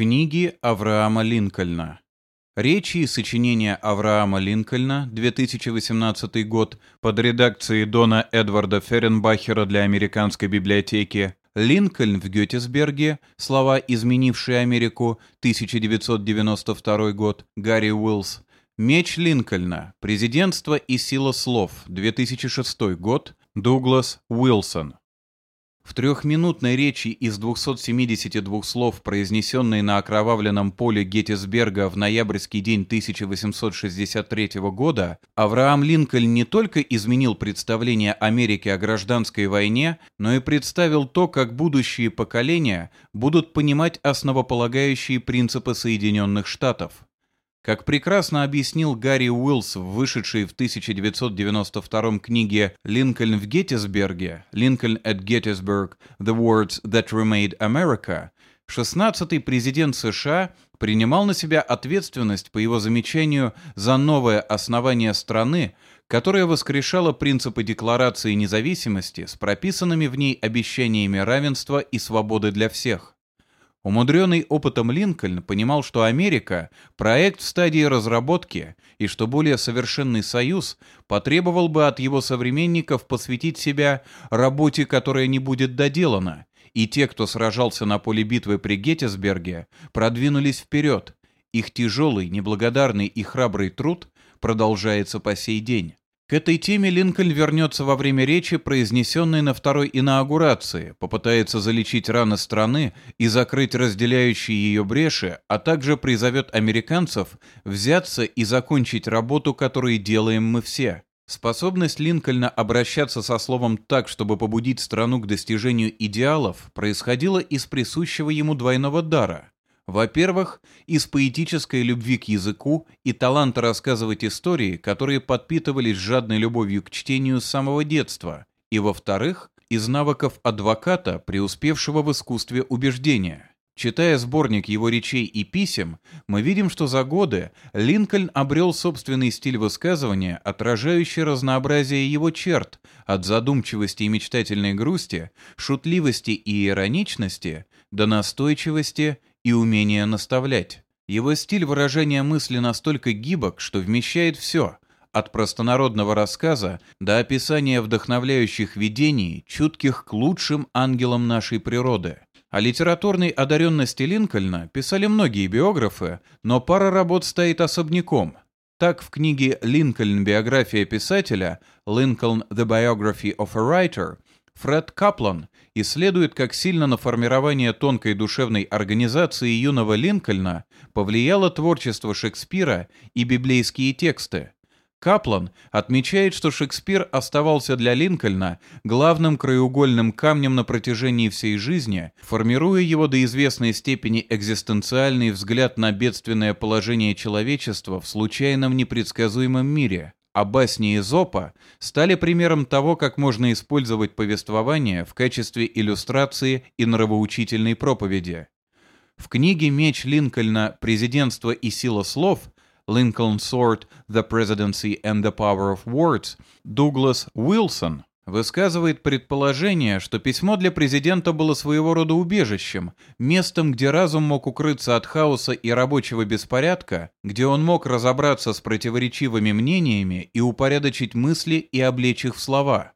Книги Авраама Линкольна. Речи и сочинения Авраама Линкольна, 2018 год, под редакцией Дона Эдварда Ференбахера для Американской библиотеки. Линкольн в Гетесберге, слова, изменившие Америку, 1992 год, Гарри Уиллс. Меч Линкольна, президентство и сила слов, 2006 год, Дуглас Уилсон. В трехминутной речи из 272 слов, произнесенной на окровавленном поле Геттисберга в ноябрьский день 1863 года, Авраам Линкольн не только изменил представление Америки о гражданской войне, но и представил то, как будущие поколения будут понимать основополагающие принципы Соединенных Штатов. Как прекрасно объяснил Гарри Уиллс в вышедшей в 1992 книге «Линкольн в Геттисберге» «Lincoln at Gettysburg. The Words That Remade America», 16-й президент США принимал на себя ответственность, по его замечанию, за новое основание страны, которое воскрешало принципы Декларации независимости с прописанными в ней обещаниями равенства и свободы для всех. Умудренный опытом Линкольн понимал, что Америка – проект в стадии разработки, и что более совершенный союз потребовал бы от его современников посвятить себя работе, которая не будет доделана, и те, кто сражался на поле битвы при Геттисберге, продвинулись вперед. Их тяжелый, неблагодарный и храбрый труд продолжается по сей день. К этой теме Линкольн вернется во время речи, произнесенной на второй инаугурации, попытается залечить раны страны и закрыть разделяющие ее бреши, а также призовет американцев взяться и закончить работу, которую делаем мы все. Способность Линкольна обращаться со словом так, чтобы побудить страну к достижению идеалов, происходила из присущего ему двойного дара. Во-первых, из поэтической любви к языку и таланта рассказывать истории, которые подпитывались жадной любовью к чтению с самого детства. И во-вторых, из навыков адвоката, преуспевшего в искусстве убеждения. Читая сборник его речей и писем, мы видим, что за годы Линкольн обрел собственный стиль высказывания, отражающий разнообразие его черт, от задумчивости и мечтательной грусти, шутливости и ироничности до настойчивости и умение наставлять. Его стиль выражения мысли настолько гибок, что вмещает все, от простонародного рассказа до описания вдохновляющих видений, чутких к лучшим ангелам нашей природы. О литературной одаренности Линкольна писали многие биографы, но пара работ стоит особняком. Так в книге «Линкольн. Биография писателя» «Lincoln. The Biography of a Writer» Фред Каплан исследует, как сильно на формирование тонкой душевной организации юного Линкольна повлияло творчество Шекспира и библейские тексты. Каплан отмечает, что Шекспир оставался для Линкольна главным краеугольным камнем на протяжении всей жизни, формируя его до известной степени экзистенциальный взгляд на бедственное положение человечества в случайном непредсказуемом мире – а басни Эзопа стали примером того, как можно использовать повествование в качестве иллюстрации и нравоучительной проповеди. В книге «Меч Линкольна. Президентство и сила слов» Lincoln Sword, The Presidency and the Power of Words Дуглас Уилсон высказывает предположение, что письмо для президента было своего рода убежищем, местом, где разум мог укрыться от хаоса и рабочего беспорядка, где он мог разобраться с противоречивыми мнениями и упорядочить мысли и облечь их в слова.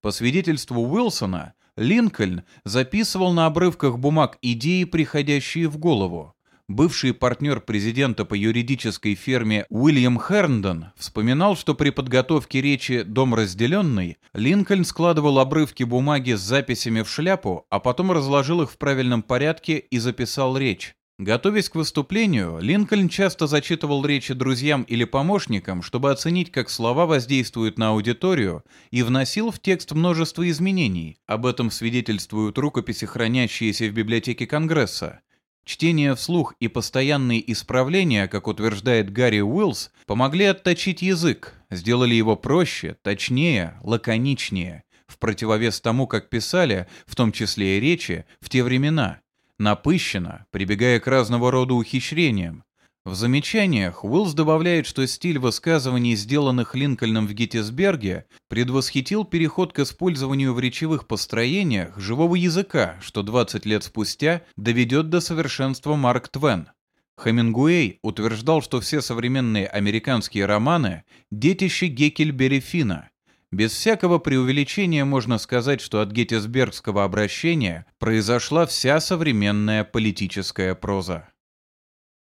По свидетельству Уилсона, Линкольн записывал на обрывках бумаг идеи, приходящие в голову. Бывший партнер президента по юридической ферме Уильям Херндон вспоминал, что при подготовке речи «Дом разделенный» Линкольн складывал обрывки бумаги с записями в шляпу, а потом разложил их в правильном порядке и записал речь. Готовясь к выступлению, Линкольн часто зачитывал речи друзьям или помощникам, чтобы оценить, как слова воздействуют на аудиторию, и вносил в текст множество изменений. Об этом свидетельствуют рукописи, хранящиеся в библиотеке Конгресса. Чтение вслух и постоянные исправления, как утверждает Гарри Уиллс, помогли отточить язык, сделали его проще, точнее, лаконичнее, в противовес тому, как писали, в том числе и речи, в те времена, напыщенно, прибегая к разного рода ухищрениям. В замечаниях Уиллс добавляет, что стиль высказываний, сделанных Линкольном в Геттисберге, предвосхитил переход к использованию в речевых построениях живого языка, что 20 лет спустя доведет до совершенства Марк Твен. Хемингуэй утверждал, что все современные американские романы – детище Геккельбери Фина. Без всякого преувеличения можно сказать, что от геттисбергского обращения произошла вся современная политическая проза.